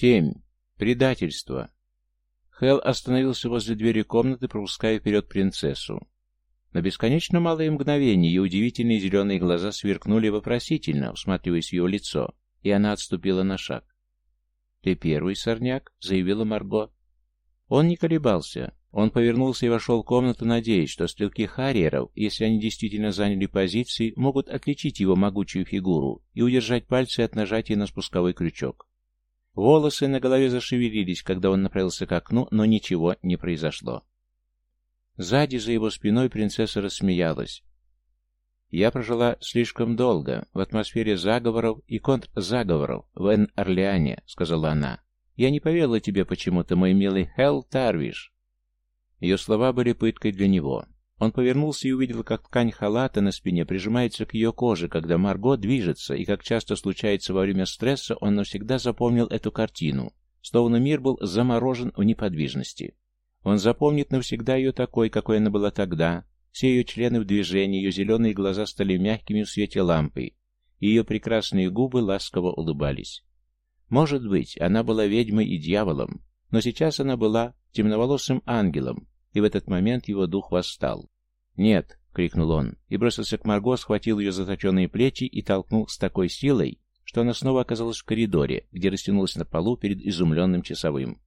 Семь. Предательство. Хелл остановился возле двери комнаты, пропуская вперед принцессу. На бесконечно малое мгновение ее удивительные зеленые глаза сверкнули вопросительно, всматриваясь в ее лицо, и она отступила на шаг. «Ты первый, сорняк», — заявила Марго. Он не колебался. Он повернулся и вошел в комнату, надеясь, что стрелки Харриеров, если они действительно заняли позиции, могут отличить его могучую фигуру и удержать пальцы от нажатия на спусковой крючок. Волосы на голове зашевелились, когда он направился к окну, но ничего не произошло. Сзади, за его спиной, принцесса рассмеялась. «Я прожила слишком долго в атмосфере заговоров и контрзаговоров в Эн-Орлеане», — сказала она. «Я не поверила тебе почему-то, мой милый Хелл Тарвиш». Ее слова были пыткой для него. Он повернулся и увидел, как ткань халата на спине прижимается к ее коже, когда Марго движется, и, как часто случается во время стресса, он навсегда запомнил эту картину, словно мир был заморожен в неподвижности. Он запомнит навсегда ее такой, какой она была тогда. Все ее члены в движении, ее зеленые глаза стали мягкими в свете лампы, и ее прекрасные губы ласково улыбались. Может быть, она была ведьмой и дьяволом, но сейчас она была темноволосым ангелом, и в этот момент его дух восстал. «Нет!» — крикнул он, и бросился к Марго, схватил ее заточенные плечи и толкнул с такой силой, что она снова оказалась в коридоре, где растянулась на полу перед изумленным часовым.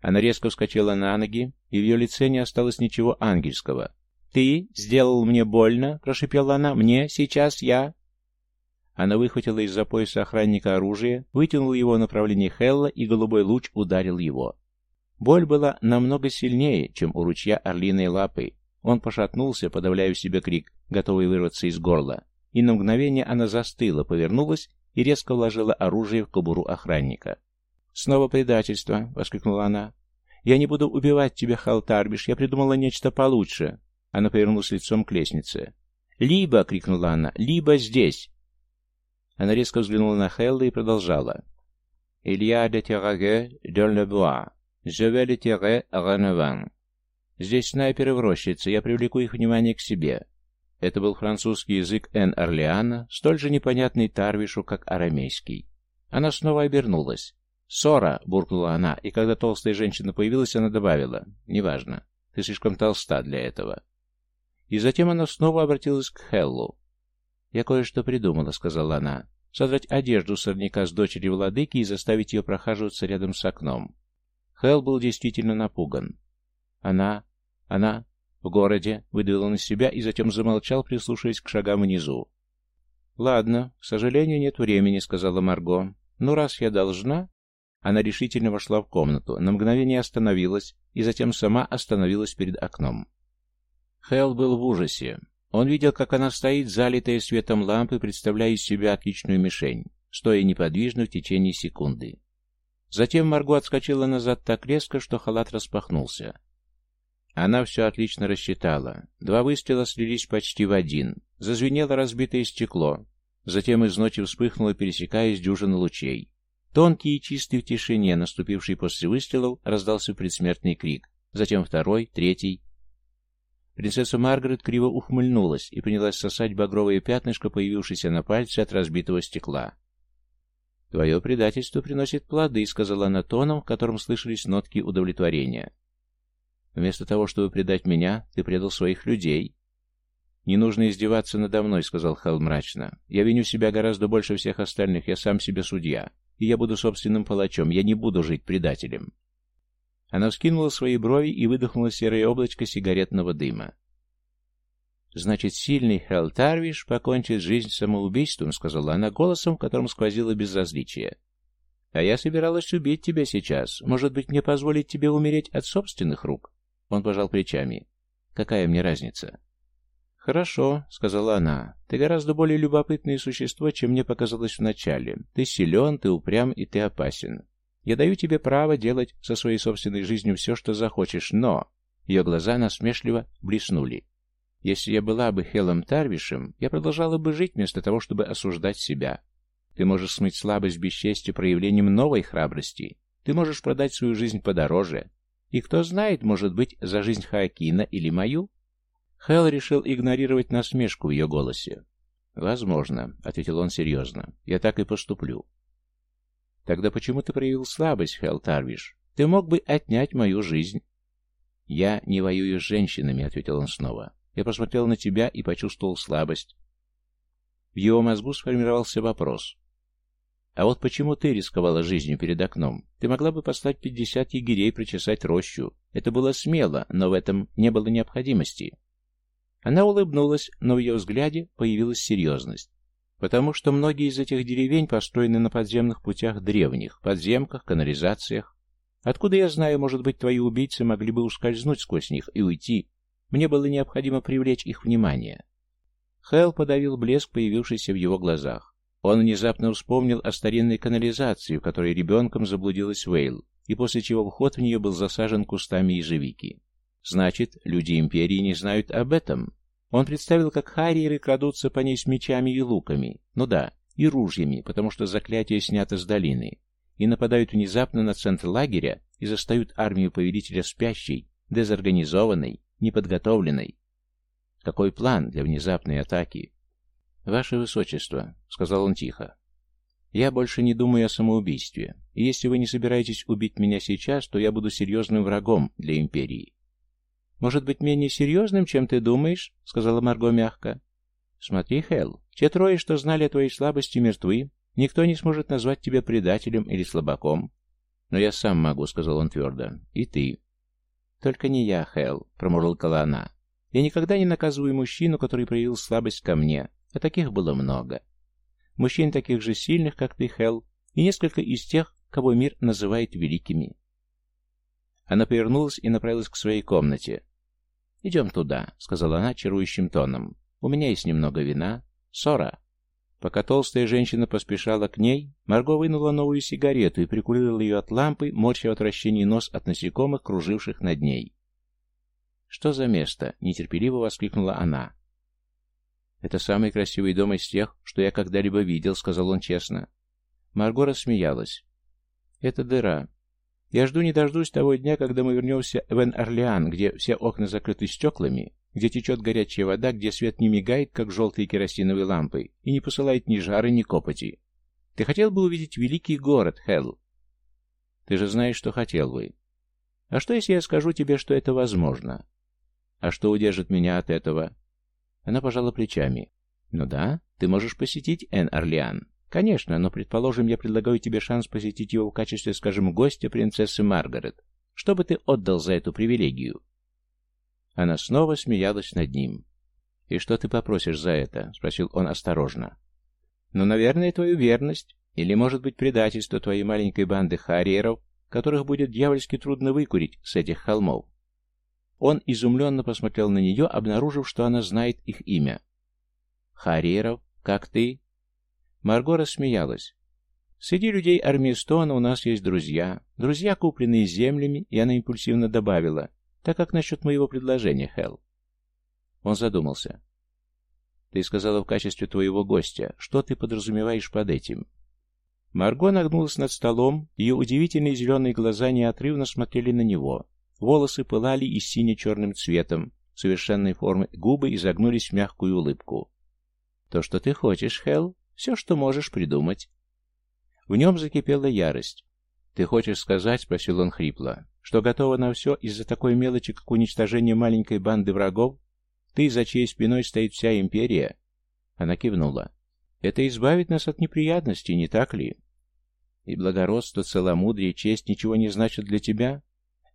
Она резко вскочила на ноги, и в ее лице не осталось ничего ангельского. «Ты сделал мне больно?» — прошипела она. «Мне? Сейчас я?» Она выхватила из-за пояса охранника оружие, вытянула его в направлении Хелла, и голубой луч ударил его. Боль была намного сильнее, чем у ручья орлиной лапы. Он пошатнулся, подавляя в себе крик, готовый вырваться из горла. И на мгновение она застыла, повернулась и резко вложила оружие в кобуру охранника. «Снова предательство!» — воскликнула она. «Я не буду убивать тебя, Халтарбиш, я придумала нечто получше!» Она повернулась лицом к лестнице. «Либо!» — крикнула она. «Либо здесь!» Она резко взглянула на Хелла и продолжала. «Илья де Терраге де Лебуа. Je vais le tirer Реневан. Здесь снайперы в рощице, я привлеку их внимание к себе. Это был французский язык Эн Орлеана, столь же непонятный Тарвишу, как арамейский. Она снова обернулась. «Ссора!» — буркнула она, и когда толстая женщина появилась, она добавила. «Неважно. Ты слишком толста для этого». И затем она снова обратилась к Хеллу. «Я кое-что придумала», — сказала она. «Содрать одежду сорняка с дочери владыки и заставить ее прохаживаться рядом с окном. Хелл был действительно напуган. Она... она... в городе, выдавил он из себя и затем замолчал, прислушиваясь к шагам внизу. «Ладно, к сожалению, нет времени», — сказала Марго. «Ну, раз я должна...» Она решительно вошла в комнату, на мгновение остановилась и затем сама остановилась перед окном. Хелл был в ужасе. Он видел, как она стоит, залитая светом лампы, представляя из себя отличную мишень, стоя неподвижно в течение секунды. Затем Марго отскочила назад так резко, что халат распахнулся. Она все отлично рассчитала. Два выстрела слились почти в один. Зазвенело разбитое стекло. Затем из ночи вспыхнуло, пересекаясь дюжины лучей. Тонкий и чистый в тишине, наступивший после выстрелов, раздался предсмертный крик. Затем второй, третий. Принцесса Маргарет криво ухмыльнулась и принялась сосать багровое пятнышко, появившееся на пальце от разбитого стекла. «Твое предательство приносит плоды», — сказала она тоном, в котором слышались нотки удовлетворения. «Вместо того, чтобы предать меня, ты предал своих людей». «Не нужно издеваться надо мной», — сказал Хелл мрачно. «Я виню себя гораздо больше всех остальных, я сам себе судья, и я буду собственным палачом, я не буду жить предателем». Она вскинула свои брови и выдохнула серое облачко сигаретного дыма. «Значит, сильный Хелл Тарвиш покончит жизнь самоубийством», — сказала она голосом, в котором сквозило безразличие. «А я собиралась убить тебя сейчас. Может быть, мне позволить тебе умереть от собственных рук?» Он пожал плечами. «Какая мне разница?» «Хорошо», — сказала она. «Ты гораздо более любопытное существо, чем мне показалось вначале. Ты силен, ты упрям и ты опасен. Я даю тебе право делать со своей собственной жизнью все, что захочешь, но...» Ее глаза насмешливо блеснули. Если я была бы Хелом Тарвишем, я продолжала бы жить вместо того, чтобы осуждать себя. Ты можешь смыть слабость бесчестия проявлением новой храбрости. Ты можешь продать свою жизнь подороже. И кто знает, может быть, за жизнь Хаакина или мою? Хел решил игнорировать насмешку в ее голосе. «Возможно», — ответил он серьезно. «Я так и поступлю». Тогда почему ты проявил слабость, Хелл Тарвиш? Ты мог бы отнять мою жизнь. Я не воюю с женщинами, ответил он снова. Я посмотрел на тебя и почувствовал слабость. В его мозгу сформировался вопрос. А вот почему ты рисковала жизнью перед окном? Ты могла бы послать пятьдесят егерей прочесать рощу. Это было смело, но в этом не было необходимости. Она улыбнулась, но в ее взгляде появилась серьезность. Потому что многие из этих деревень построены на подземных путях древних, подземках, канализациях. Откуда я знаю, может быть, твои убийцы могли бы ускользнуть сквозь них и уйти. Мне было необходимо привлечь их внимание. Хэл подавил блеск, появившийся в его глазах. Он внезапно вспомнил о старинной канализации, в которой ребенком заблудилась Вейл, и после чего вход в нее был засажен кустами ежевики. Значит, люди Империи не знают об этом. Он представил, как харьеры крадутся по ней с мечами и луками, ну да, и ружьями, потому что заклятие снято с долины, и нападают внезапно на центр лагеря и застают армию повелителя спящей, дезорганизованной, неподготовленной. Какой план для внезапной атаки? «Ваше Высочество», — сказал он тихо, — «я больше не думаю о самоубийстве, и если вы не собираетесь убить меня сейчас, то я буду серьезным врагом для Империи». «Может быть, менее серьезным, чем ты думаешь?» — сказала Марго мягко. «Смотри, Хелл, те трое, что знали о твоей слабости, мертвы. Никто не сможет назвать тебя предателем или слабаком. Но я сам могу», — сказал он твердо. «И ты». «Только не я, Хелл», — промурлыкала она. «Я никогда не наказываю мужчину, который проявил слабость ко мне. А таких было много. Мужчин таких же сильных, как ты, Хелл, и несколько из тех, кого мир называет великими. Она повернулась и направилась к своей комнате. «Идем туда», — сказала она чарующим тоном. «У меня есть немного вина. Сора». Пока толстая женщина поспешала к ней, Марго вынула новую сигарету и прикурила ее от лампы, морща отвращение нос от насекомых, круживших над ней. «Что за место?» — нетерпеливо воскликнула она. «Это самый красивый дом из тех, что я когда-либо видел», — сказал он честно. Марго рассмеялась. «Это дыра. Я жду не дождусь того дня, когда мы вернемся в Эн-Орлеан, где все окна закрыты стеклами, где течет горячая вода, где свет не мигает, как желтые керосиновые лампы, и не посылает ни жары, ни копоти. Ты хотел бы увидеть великий город, Хелл? Ты же знаешь, что хотел бы. А что, если я скажу тебе, что это возможно? А что удержит меня от этого? Она пожала плечами. «Ну да, ты можешь посетить Эн-Орлеан. Конечно, но, предположим, я предлагаю тебе шанс посетить его в качестве, скажем, гостя принцессы Маргарет. Что бы ты отдал за эту привилегию?» Она снова смеялась над ним. «И что ты попросишь за это?» — спросил он осторожно. «Ну, наверное, твою верность. Или, может быть, предательство твоей маленькой банды харьеров, которых будет дьявольски трудно выкурить с этих холмов. Он изумленно посмотрел на нее, обнаружив, что она знает их имя. «Харьеров, как ты?» Марго рассмеялась. «Среди людей армии Стоуна у нас есть друзья. Друзья, купленные землями», и она импульсивно добавила. «Так как насчет моего предложения, Хелл?» Он задумался. «Ты сказала в качестве твоего гостя. Что ты подразумеваешь под этим?» Марго нагнулась над столом, ее удивительные зеленые глаза неотрывно смотрели на него. Волосы пылали и сине-черным цветом, совершенной формы губы изогнулись в мягкую улыбку. «То, что ты хочешь, Хелл, все, что можешь придумать». В нем закипела ярость. «Ты хочешь сказать, — спросил он хрипло, — что готова на все из-за такой мелочи, как уничтожение маленькой банды врагов? Ты, за чьей спиной стоит вся империя?» Она кивнула. «Это избавит нас от неприятностей, не так ли?» «И благородство, целомудрие, честь ничего не значат для тебя?»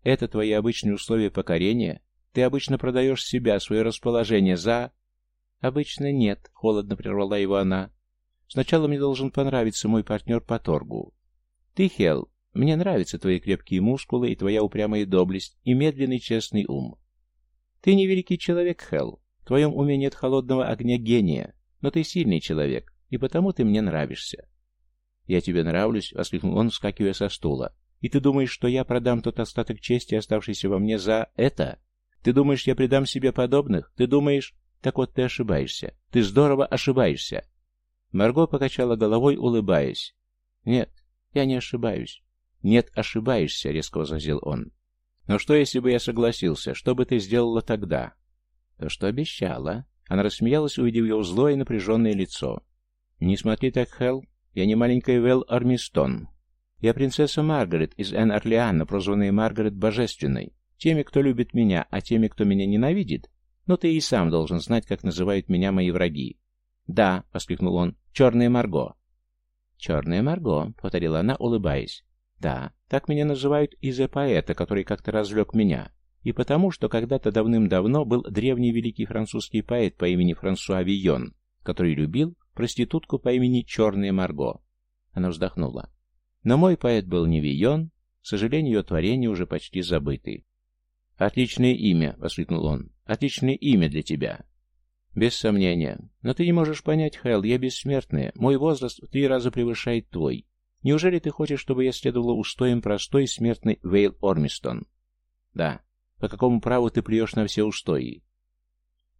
Это твои обычные условия покорения? Ты обычно продаешь себя, свое расположение за...» «Обычно нет», — холодно прервала его она. «Сначала мне должен понравиться мой партнер по торгу. Ты, Хел, мне нравятся твои крепкие мускулы и твоя упрямая доблесть и медленный честный ум. Ты не великий человек, Хел. В твоем уме нет холодного огня гения, но ты сильный человек, и потому ты мне нравишься». «Я тебе нравлюсь», — воскликнул он, вскакивая со стула. И ты думаешь, что я продам тот остаток чести, оставшийся во мне, за это? Ты думаешь, я предам себе подобных? Ты думаешь... Так вот, ты ошибаешься. Ты здорово ошибаешься. Марго покачала головой, улыбаясь. Нет, я не ошибаюсь. Нет, ошибаешься, резко возразил он. Но что, если бы я согласился? Что бы ты сделала тогда? То, что обещала. Она рассмеялась, увидев его злое и напряженное лицо. Не смотри так, Хелл. Я не маленькая Вэл Армистон. Я принцесса Маргарет из Эн-Орлеана, прозванная Маргарет Божественной. Теми, кто любит меня, а теми, кто меня ненавидит, но ты и сам должен знать, как называют меня мои враги. «Да», — воскликнул он, — «черная Марго». «Черная Марго», — повторила она, улыбаясь. «Да, так меня называют из-за поэта, который как-то развлек меня, и потому, что когда-то давным-давно был древний великий французский поэт по имени Франсуа Вийон, который любил проститутку по имени Черная Марго». Она вздохнула. Но мой поэт был не Вийон, к сожалению, ее творения уже почти забыты. «Отличное имя!» — воскликнул он. «Отличное имя для тебя!» «Без сомнения. Но ты не можешь понять, Хэл, я бессмертная. Мой возраст в три раза превышает твой. Неужели ты хочешь, чтобы я следовала устоям простой смертной Вейл Ормистон?» «Да. По какому праву ты плюешь на все устои?»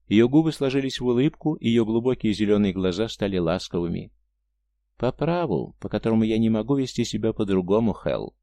Ее губы сложились в улыбку, и ее глубокие зеленые глаза стали ласковыми. «По праву, по которому я не могу вести себя по-другому, Хэл».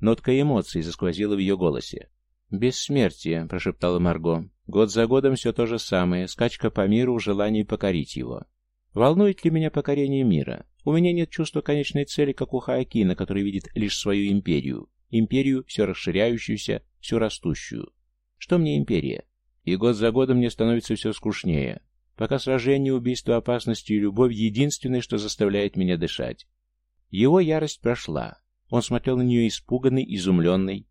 Нотка эмоций засквозила в ее голосе. «Бессмертие», — прошептала Марго. «Год за годом все то же самое, скачка по миру в желании покорить его. Волнует ли меня покорение мира? У меня нет чувства конечной цели, как у Хаакина, который видит лишь свою империю. Империю, все расширяющуюся, все растущую. Что мне империя? И год за годом мне становится все скучнее. Пока сражение, убийство, опасность и любовь — единственное, что заставляет меня дышать. Его ярость прошла. Он смотрел на нее испуганный, изумленный,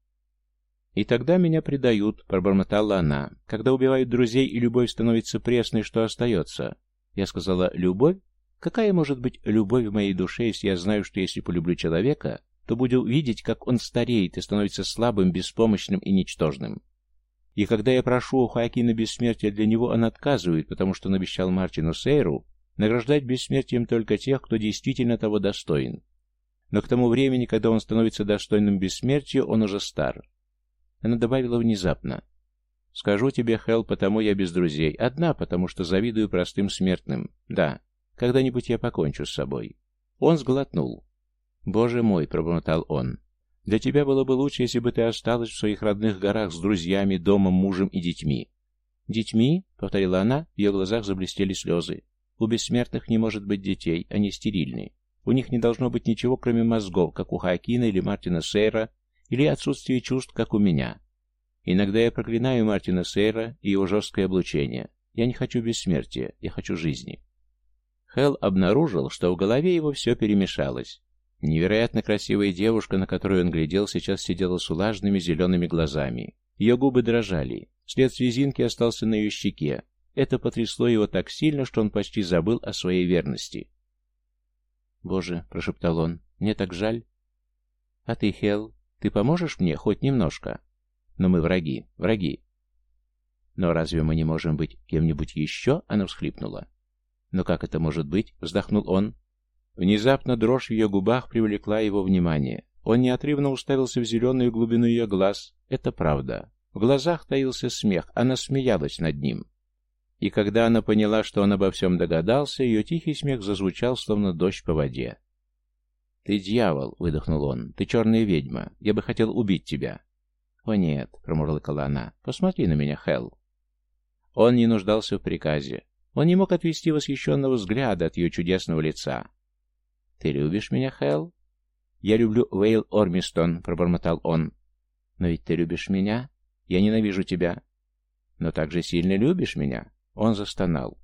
«И тогда меня предают», — пробормотала она. «Когда убивают друзей и любовь становится пресной, что остается?» Я сказала «любовь? Какая может быть любовь в моей душе, если я знаю, что если полюблю человека, то буду видеть, как он стареет и становится слабым, беспомощным и ничтожным?» И когда я прошу у Хоакина бессмертия для него, он отказывает, потому что он обещал Мартину Сейру награждать бессмертием только тех, кто действительно того достоин. Но к тому времени, когда он становится достойным бессмертия, он уже стар. Она добавила внезапно. «Скажу тебе, Хелл, потому я без друзей. Одна, потому что завидую простым смертным. Да, когда-нибудь я покончу с собой». Он сглотнул. «Боже мой!» — пробормотал он. «Для тебя было бы лучше, если бы ты осталась в своих родных горах с друзьями, домом, мужем и детьми». «Детьми?» — повторила она, в ее глазах заблестели слезы. «У бессмертных не может быть детей, они стерильны. У них не должно быть ничего, кроме мозгов, как у Хаакина или Мартина Сейра, или отсутствие чувств, как у меня. Иногда я проклинаю Мартина Сейра и его жесткое облучение. Я не хочу бессмертия, я хочу жизни. Хелл обнаружил, что в голове его все перемешалось. Невероятно красивая девушка, на которую он глядел, сейчас сидела с влажными зелеными глазами. Ее губы дрожали. След слезинки остался на ее щеке. Это потрясло его так сильно, что он почти забыл о своей верности. «Боже», — прошептал он, — «мне так жаль». «А ты, Хелл, ты поможешь мне хоть немножко? Но мы враги, враги. Но разве мы не можем быть кем-нибудь еще? Она всхлипнула. Но как это может быть? Вздохнул он. Внезапно дрожь в ее губах привлекла его внимание. Он неотрывно уставился в зеленую глубину ее глаз. Это правда. В глазах таился смех, она смеялась над ним. И когда она поняла, что он обо всем догадался, ее тихий смех зазвучал, словно дождь по воде. «Ты дьявол!» — выдохнул он. «Ты черная ведьма. Я бы хотел убить тебя». «О нет!» — промурлыкала она. «Посмотри на меня, Хелл». Он не нуждался в приказе. Он не мог отвести восхищенного взгляда от ее чудесного лица. «Ты любишь меня, Хелл?» «Я люблю Вейл Ормистон», — пробормотал он. «Но ведь ты любишь меня? Я ненавижу тебя». «Но так же сильно любишь меня?» Он застонал.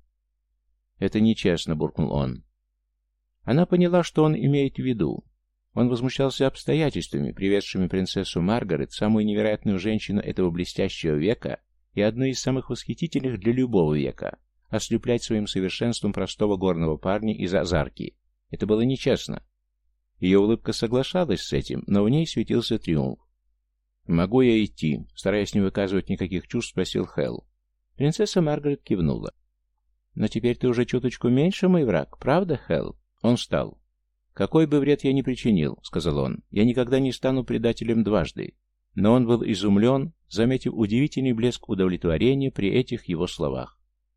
«Это нечестно», — буркнул он. Она поняла, что он имеет в виду. Он возмущался обстоятельствами, приведшими принцессу Маргарет, самую невероятную женщину этого блестящего века и одну из самых восхитительных для любого века, ослеплять своим совершенством простого горного парня из Азарки. Это было нечестно. Ее улыбка соглашалась с этим, но в ней светился триумф. «Могу я идти?» Стараясь не выказывать никаких чувств, спросил Хелл. Принцесса Маргарет кивнула. «Но теперь ты уже чуточку меньше мой враг, правда, Хелл?» Он встал. «Какой бы вред я ни причинил, — сказал он, — я никогда не стану предателем дважды». Но он был изумлен, заметив удивительный блеск удовлетворения при этих его словах.